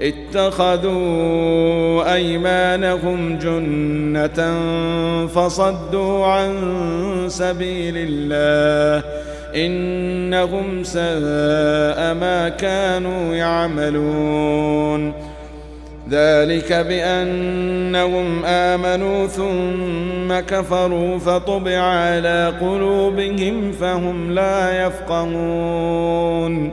اتخذوا أيمانهم جنة فصدوا عن سبيل الله إنهم ساء ما كانوا يعملون ذلك بأنهم آمنوا ثم كفروا فطبع على قلوبهم فهم لا يفقهون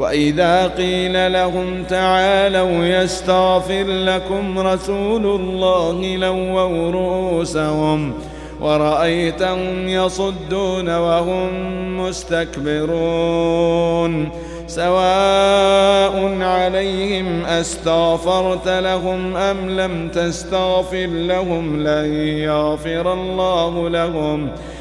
وَإِذَا قِيلَ لَهُمْ تَعَالَوْا يَسْتَغْفِرْ لَكُمْ رَسُولُ اللَّهِ لَوَّوْا رُؤُوسَهُمْ ورأيتهم يصدون وهم مستكبرون سواء عليهم أستغفرت لهم أم لم تستغفر لهم لن يغفر الله لهم ۖ